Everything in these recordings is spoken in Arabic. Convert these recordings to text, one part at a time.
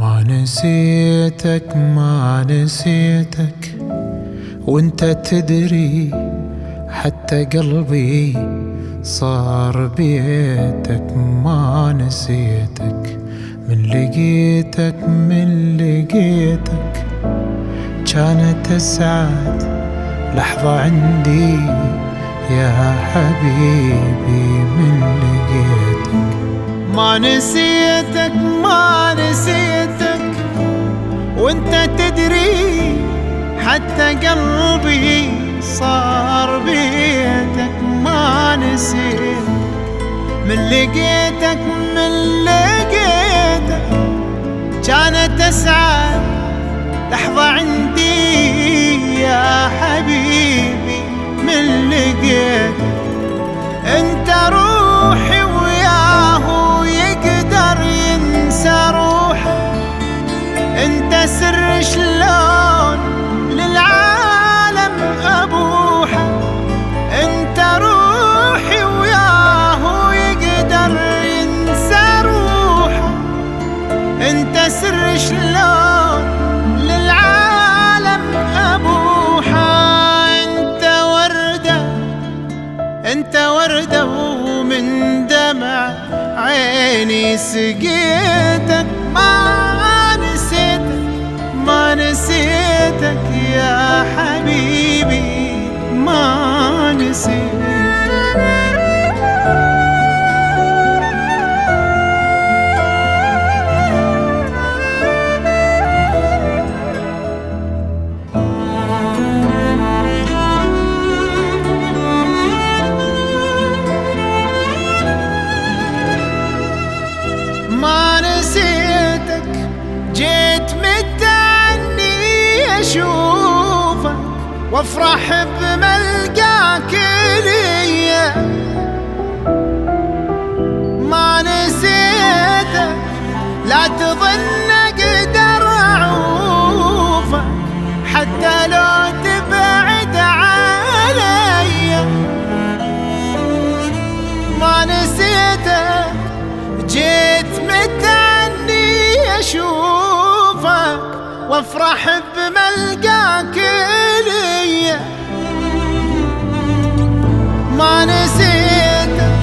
ما نسيتك ما نسيتك. وانت تدري حتى قلبي صار بيتك. ما نسيتك من لقيتك من لقيتك. كانت أسعد لحظة عندي يا حبيبي من لقيتك. ما نسيتك ما نسيتك. حتى قلبي صار بيتك ما نسيت. من لقيتك من لقيتك كانت أسعد. لحظة عندي يا حبيبي من لقيتك. أنت روحي seguir. وافرح بملقاك ليا. ما نسيتك لا تظن أقدر اعوفك حتى لو تبعد عليا ما نسيتك جيت متعني أشوفك. وافرح بملقاك ليا ما نسيتك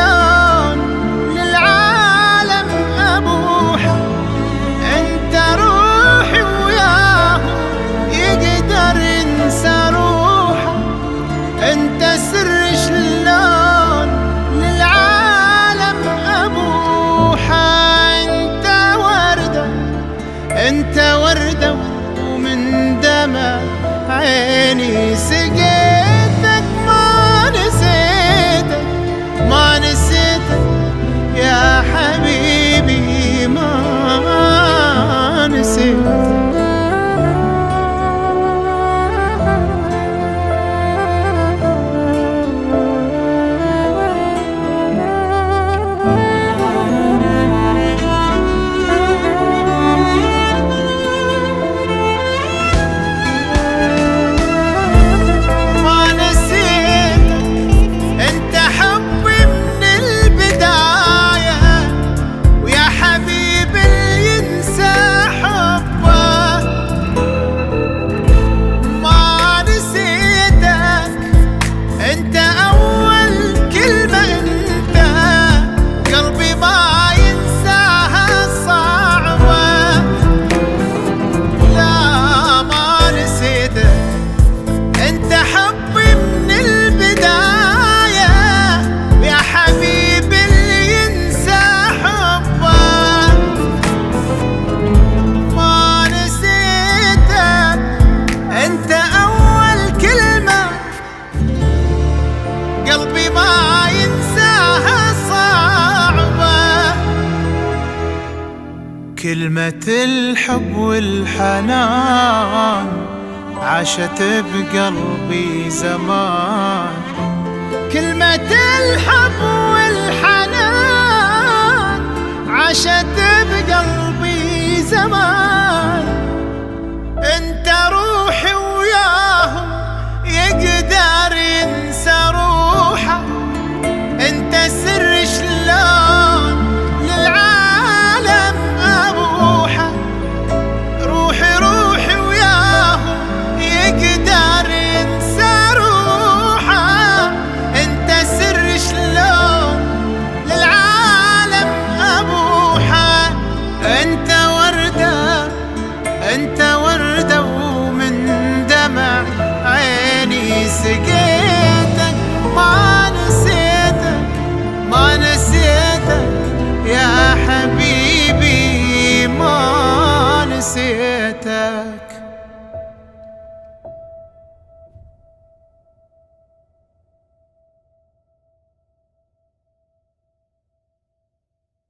Oh. كلمة الحب والحنان عاشت بقلبي زمان. كلمة الحب والحنان beszéltek,